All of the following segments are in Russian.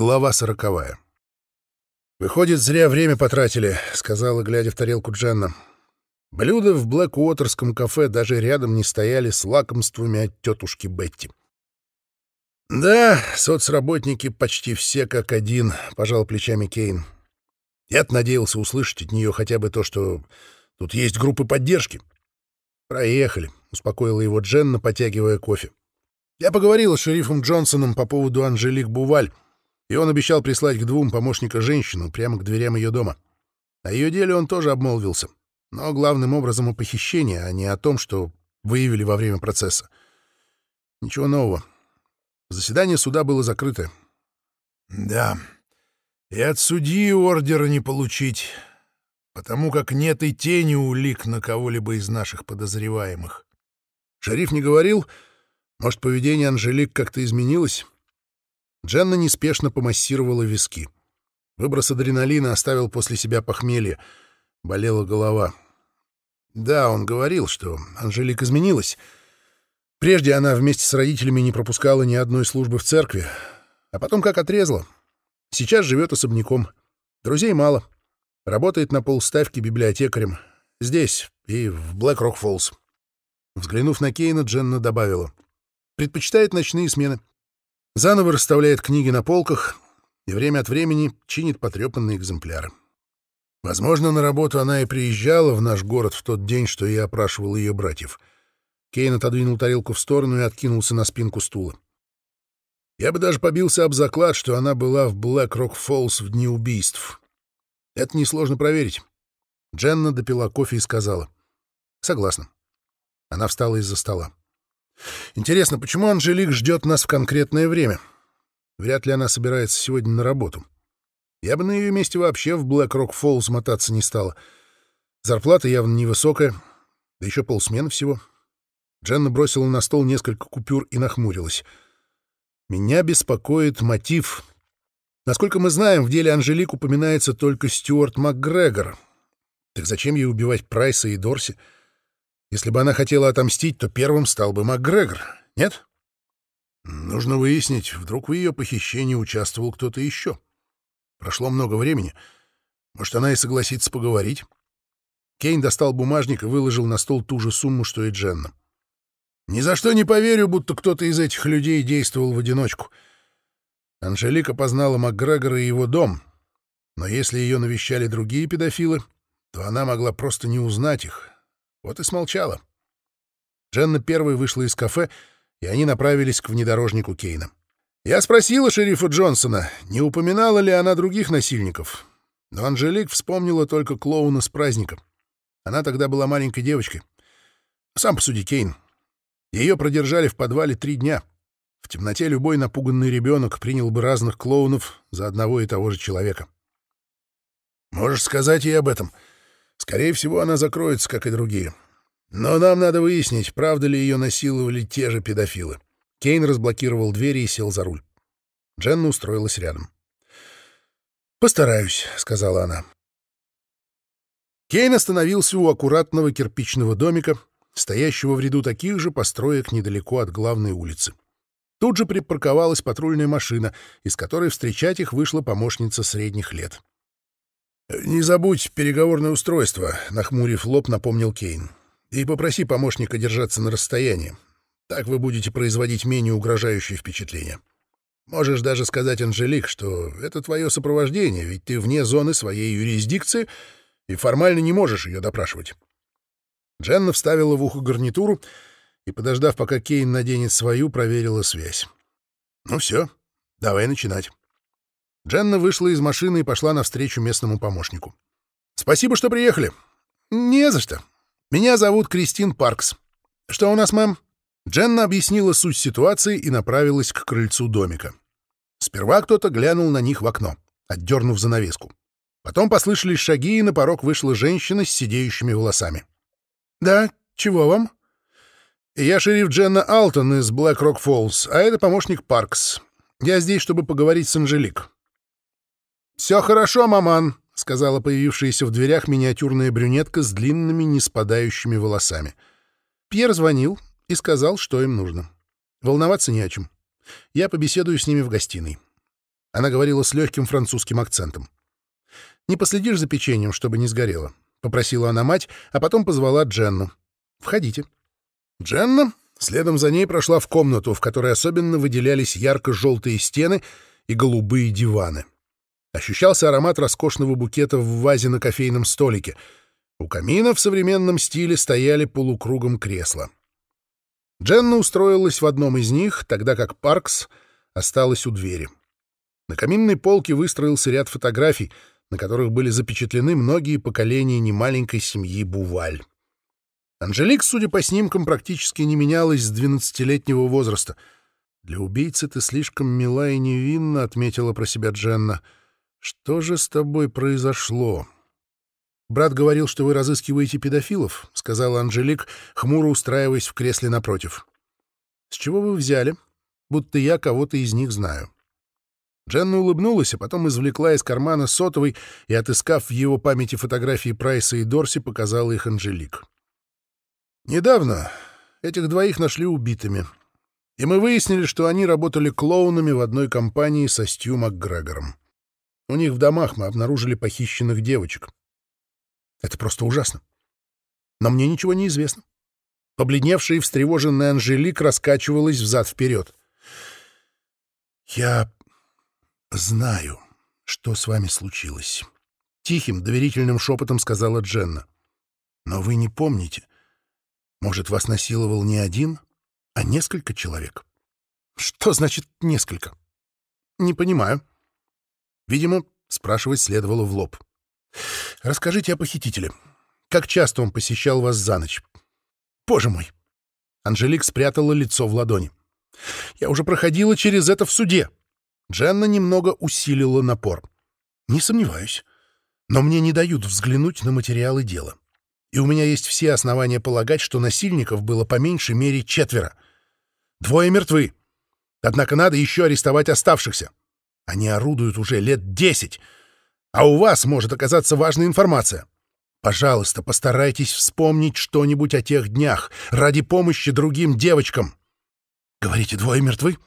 Глава сороковая. «Выходит, зря время потратили», — сказала, глядя в тарелку Дженна. Блюда в Блэк-Уотерском кафе даже рядом не стояли с лакомствами от тетушки Бетти. «Да, соцработники почти все как один», — пожал плечами Кейн. Я-то надеялся услышать от нее хотя бы то, что тут есть группы поддержки. «Проехали», — успокоила его Дженна, потягивая кофе. «Я поговорила с шерифом Джонсоном по поводу Анжелик Буваль, и он обещал прислать к двум помощника женщину прямо к дверям ее дома. О ее деле он тоже обмолвился, но главным образом о похищении, а не о том, что выявили во время процесса. Ничего нового. Заседание суда было закрыто. Да, и от судьи ордера не получить, потому как нет и тени улик на кого-либо из наших подозреваемых. Шериф не говорил, может, поведение Анжелик как-то изменилось? Дженна неспешно помассировала виски. Выброс адреналина оставил после себя похмелье. Болела голова. Да, он говорил, что Анжелик изменилась. Прежде она вместе с родителями не пропускала ни одной службы в церкви, а потом как отрезала. Сейчас живет особняком. Друзей мало. Работает на полставки библиотекарем. Здесь и в Блэк-Рок-Фоллс. Взглянув на Кейна, Дженна добавила. Предпочитает ночные смены. Заново расставляет книги на полках и время от времени чинит потрепанные экземпляры. Возможно, на работу она и приезжала в наш город в тот день, что я опрашивал ее братьев. Кейн отодвинул тарелку в сторону и откинулся на спинку стула. Я бы даже побился об заклад, что она была в Блэк-Рок-Фоллс в дни убийств. Это несложно проверить. Дженна допила кофе и сказала. Согласна. Она встала из-за стола. Интересно, почему Анжелик ждет нас в конкретное время? Вряд ли она собирается сегодня на работу. Я бы на ее месте вообще в Блэк-Рок Фоллс мотаться не стала. Зарплата явно невысокая, да еще полсмены всего. Дженна бросила на стол несколько купюр и нахмурилась. Меня беспокоит мотив. Насколько мы знаем, в деле Анжелик упоминается только Стюарт МакГрегор. Так зачем ей убивать Прайса и Дорси? — если бы она хотела отомстить, то первым стал бы МакГрегор, нет? Нужно выяснить, вдруг в ее похищении участвовал кто-то еще. Прошло много времени. Может, она и согласится поговорить? Кейн достал бумажник и выложил на стол ту же сумму, что и Дженна. «Ни за что не поверю, будто кто-то из этих людей действовал в одиночку. Анжелика познала МакГрегора и его дом, но если ее навещали другие педофилы, то она могла просто не узнать их, вот и смолчала. Дженна первой вышла из кафе, и они направились к внедорожнику Кейна. Я спросила шерифа Джонсона, не упоминала ли она других насильников. Но Анжелик вспомнила только клоуна с праздника. Она тогда была маленькой девочкой. Сам посуди, Кейн. Ее продержали в подвале три дня. В темноте любой напуганный ребенок принял бы разных клоунов за одного и того же человека. Можешь сказать ей об этом — Скорее всего, она закроется, как и другие. Но нам надо выяснить, правда ли ее насиловали те же педофилы. Кейн разблокировал двери и сел за руль. Дженна устроилась рядом. «Постараюсь», — сказала она. Кейн остановился у аккуратного кирпичного домика, стоящего в ряду таких же построек недалеко от главной улицы. Тут же припарковалась патрульная машина, из которой встречать их вышла помощница средних лет. «Не забудь переговорное устройство», — нахмурив лоб, напомнил Кейн. «И попроси помощника держаться на расстоянии. Так вы будете производить менее угрожающее впечатление. Можешь даже сказать Анжелик, что это твое сопровождение, ведь ты вне зоны своей юрисдикции и формально не можешь ее допрашивать». Дженна вставила в ухо гарнитуру и, подождав, пока Кейн наденет свою, проверила связь. «Ну все, давай начинать». Дженна вышла из машины и пошла навстречу местному помощнику. «Спасибо, что приехали». «Не за что. Меня зовут Кристин Паркс. Что у нас, мэм?» Дженна объяснила суть ситуации и направилась к крыльцу домика. Сперва кто-то глянул на них в окно, отдернув занавеску. Потом послышались шаги, и на порог вышла женщина с сидеющими волосами. «Да, чего вам?» «Я шериф Дженна Алтон из Блэк Рок Фоллс, а это помощник Паркс. Я здесь, чтобы поговорить с Анжелик». «Все хорошо, маман», — сказала появившаяся в дверях миниатюрная брюнетка с длинными, не спадающими волосами. Пьер звонил и сказал, что им нужно. Волноваться не о чем. Я побеседую с ними в гостиной. Она говорила с легким французским акцентом. «Не последишь за печеньем, чтобы не сгорело?» — попросила она мать, а потом позвала Дженну. «Входите». Дженна следом за ней прошла в комнату, в которой особенно выделялись ярко-желтые стены и голубые диваны. Ощущался аромат роскошного букета в вазе на кофейном столике. У камина в современном стиле стояли полукругом кресла. Дженна устроилась в одном из них, тогда как Паркс осталась у двери. На каминной полке выстроился ряд фотографий, на которых были запечатлены многие поколения немаленькой семьи Буваль. Анжелик, судя по снимкам, практически не менялась с двенадцатилетнего возраста. «Для убийцы ты слишком мила и невинна», — отметила про себя Дженна. «Что же с тобой произошло?» «Брат говорил, что вы разыскиваете педофилов», — сказала Анжелик, хмуро устраиваясь в кресле напротив. «С чего вы взяли? Будто я кого-то из них знаю». Дженна улыбнулась, а потом извлекла из кармана сотовый и, отыскав в его памяти фотографии Прайса и Дорси, показала их Анжелик. «Недавно этих двоих нашли убитыми, и мы выяснили, что они работали клоунами в одной компании со Стью МакГрегором. У них в домах мы обнаружили похищенных девочек. Это просто ужасно. Но мне ничего не известно. Побледневшая и встревоженная Анжелик раскачивалась взад-вперед. «Я знаю, что с вами случилось», — тихим, доверительным шепотом сказала Дженна. «Но вы не помните. Может, вас насиловал не один, а несколько человек?» «Что значит «несколько»?» «Не понимаю». Видимо, спрашивать следовало в лоб. «Расскажите о похитителе. Как часто он посещал вас за ночь?» «Боже мой!» Анжелик спрятала лицо в ладони. «Я уже проходила через это в суде. Дженна немного усилила напор. «Не сомневаюсь. Но мне не дают взглянуть на материалы дела. И у меня есть все основания полагать, что насильников было по меньшей мере четверо. Двое мертвы. Однако надо еще арестовать оставшихся. Они орудуют уже лет десять. А у вас может оказаться важная информация. Пожалуйста, постарайтесь вспомнить что-нибудь о тех днях ради помощи другим девочкам. Говорите, двое мертвы?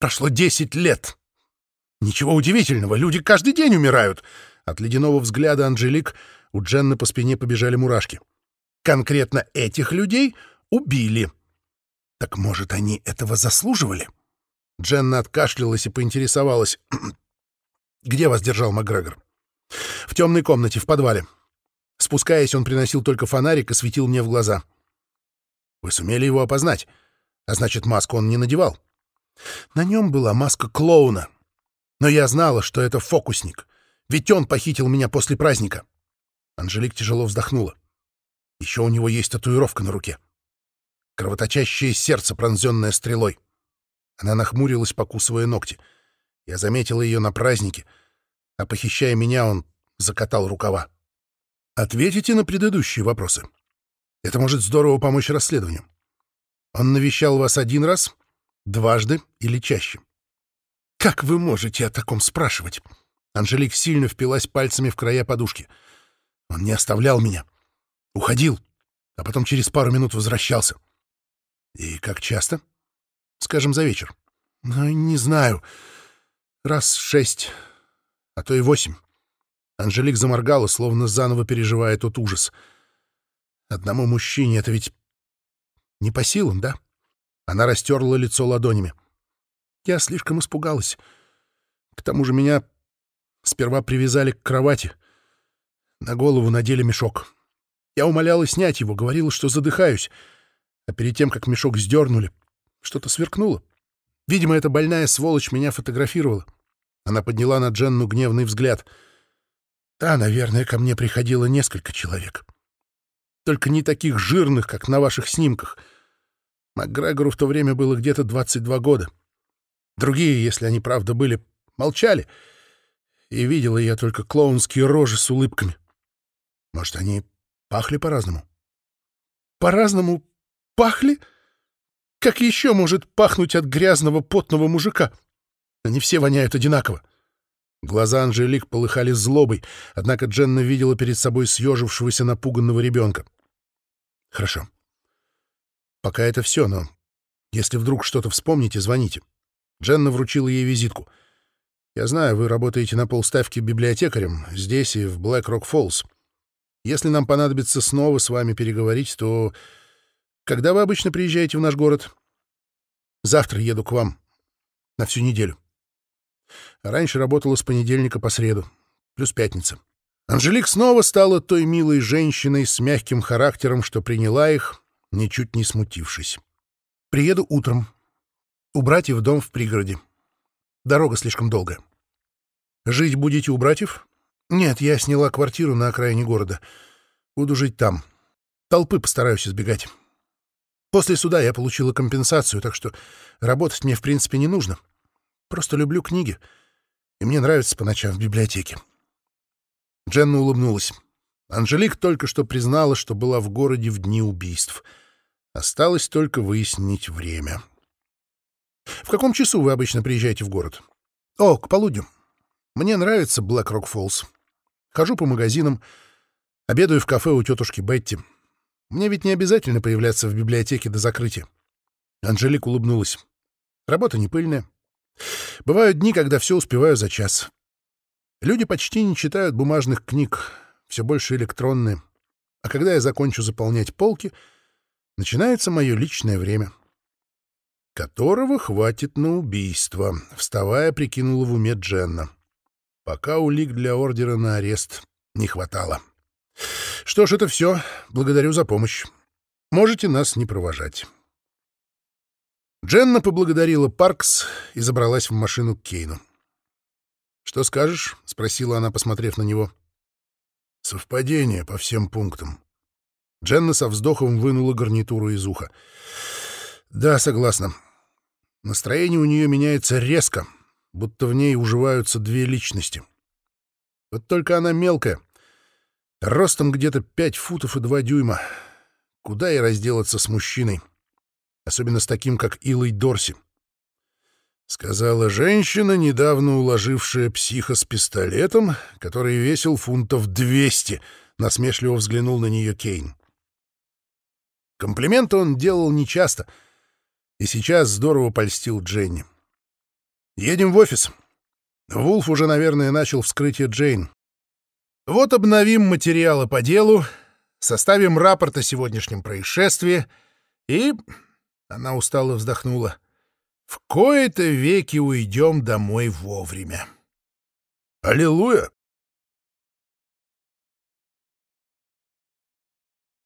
Прошло десять лет. Ничего удивительного, люди каждый день умирают. От ледяного взгляда Анжелик у Дженны по спине побежали мурашки. Конкретно этих людей убили. Так может, они этого заслуживали? Дженна откашлялась и поинтересовалась. «Где вас держал Макгрегор?» «В темной комнате, в подвале. Спускаясь, он приносил только фонарик и светил мне в глаза». «Вы сумели его опознать? А значит, маску он не надевал?» «На нем была маска клоуна. Но я знала, что это фокусник, ведь он похитил меня после праздника. Анжелик тяжело вздохнула. Еще у него есть татуировка на руке. Кровоточащее сердце, пронзенное стрелой. Она нахмурилась, покусывая ногти. Я заметила ее на празднике, а, похищая меня, он закатал рукава. Ответите на предыдущие вопросы. Это может здорово помочь расследованию. Он навещал вас один раз, дважды или чаще? «Как вы можете о таком спрашивать?» Анжелик сильно впилась пальцами в края подушки. «Он не оставлял меня. Уходил, а потом через пару минут возвращался. И как часто? Скажем, за вечер. Ну, не знаю. Раз шесть, а то и восемь. Анжелик заморгала, словно заново переживая тот ужас. Одному мужчине это ведь не по силам, да? Она растерла лицо ладонями. Я слишком испугалась. К тому же меня сперва привязали к кровати. На голову надели мешок. Я умоляла снять его, говорила, что задыхаюсь. А перед тем, как мешок сдернули, что-то сверкнуло. Видимо, эта больная сволочь меня фотографировала. Она подняла на Дженну гневный взгляд. Да, наверное, ко мне приходило несколько человек. Только не таких жирных, как на ваших снимках. МакГрегору в то время было где-то 22 года. Другие, если они правда были, молчали, и видела я только клоунские рожи с улыбками. Может, они пахли по-разному? По-разному пахли? Как еще может пахнуть от грязного потного мужика? Они все воняют одинаково. Глаза Анжелик полыхали злобой, однако Дженна видела перед собой съежившегося напуганного ребенка. Хорошо. Пока это все, но если вдруг что-то вспомните, звоните. Дженна вручила ей визитку. Я знаю, вы работаете на полставки библиотекарем здесь и в Блэк-Рок-Фоллс. Если нам понадобится снова с вами переговорить, то когда вы обычно приезжаете в наш город? Завтра еду к вам. На всю неделю. раньше работала с понедельника по среду, плюс пятница. Анжелик снова стала той милой женщиной с мягким характером, что приняла их, ничуть не смутившись. Приеду утром. У братьев дом в пригороде. Дорога слишком долгая. Жить будете у братьев? Нет, я сняла квартиру на окраине города. Буду жить там. Толпы постараюсь избегать. После суда я получила компенсацию, так что работать мне в принципе не нужно. Просто люблю книги, и мне нравится по ночам в библиотеке. Дженна улыбнулась. Анжелик только что признала, что была в городе в дни убийств. Осталось только выяснить время. В каком часу вы обычно приезжаете в город? О, к полудню. Мне нравится Блэк Рок Фоллс. Хожу по магазинам, обедаю в кафе у тетушки Бетти. Мне ведь не обязательно появляться в библиотеке до закрытия. Анжелик улыбнулась. Работа не пыльная. Бывают дни, когда все успеваю за час. Люди почти не читают бумажных книг, все больше электронные. А когда я закончу заполнять полки, начинается мое личное время — которого хватит на убийство, вставая, прикинула в уме Дженна. Пока улик для ордера на арест не хватало. Что ж, это все. Благодарю за помощь. Можете нас не провожать. Дженна поблагодарила Паркс и забралась в машину к Кейну. «Что скажешь?» — спросила она, посмотрев на него. «Совпадение по всем пунктам». Дженна со вздохом вынула гарнитуру из уха. «Да, согласна. Настроение у нее меняется резко, будто в ней уживаются две личности. Вот только она мелкая, ростом где-то пять футов и два дюйма. Куда и разделаться с мужчиной, особенно с таким, как Илой Дорси. Сказала женщина, недавно уложившая психа с пистолетом, который весил фунтов двести. насмешливо взглянул на нее Кейн. Комплименты он делал нечасто — и сейчас здорово польстил Дженни. «Едем в офис. Вулф уже, наверное, начал вскрытие Джейн. Вот обновим материалы по делу, составим рапорт о сегодняшнем происшествии и...» Она устало вздохнула. «В кои-то веки уйдем домой вовремя». «Аллилуйя!»